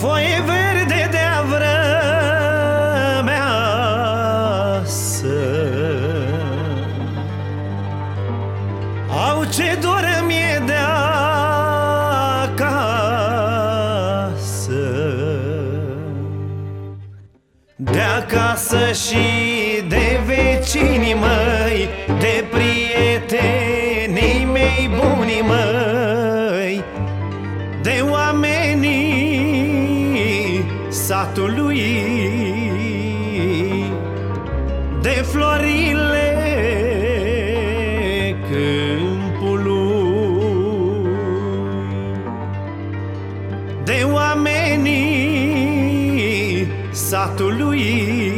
Foi verde de avrameasă. Au ce dor de acasă, de acasă și de vecinii măi, de prieteni. Satului De florile câmpului. De oamenii satului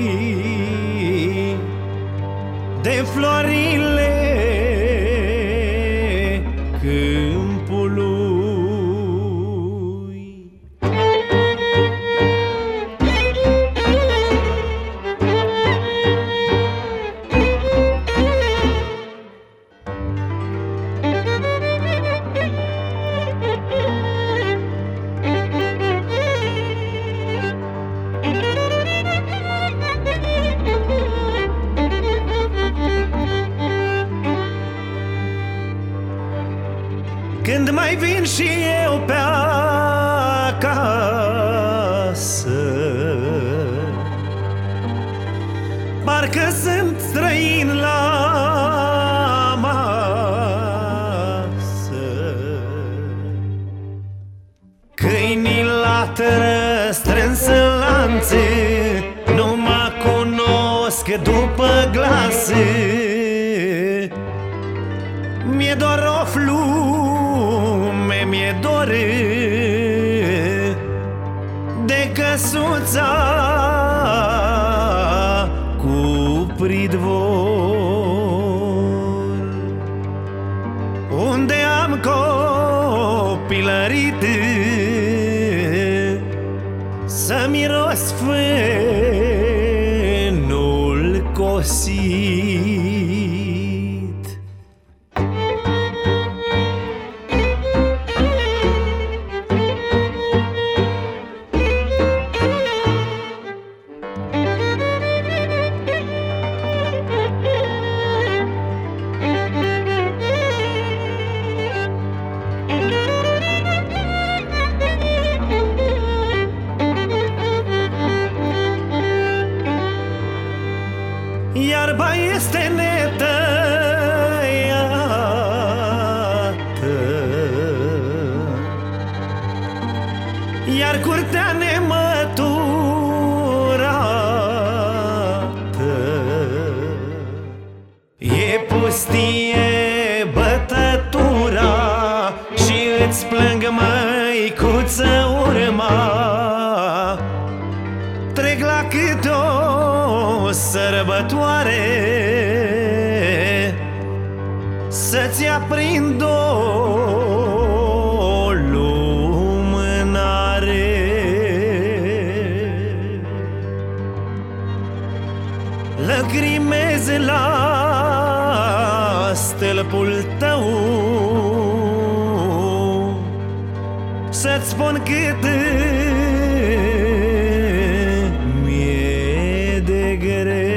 Când mai vin și eu pe acasă Parcă sunt străin la masă. Câinii latră strâns în lanțe Nu mă cunosc după glase mi-e doar o flume, mi-e dor De căsuța cu pridvor. Unde am copilărit Să miros fânul cosit Iar curtea nemăturată E pustie bătătura Și îți plâng măicuță urma Trec la câte o sărbătoare să-ți aprind o lumânare. Lăgrimeze la stâlpul tău. Să-ți spun cât mi-e de greu.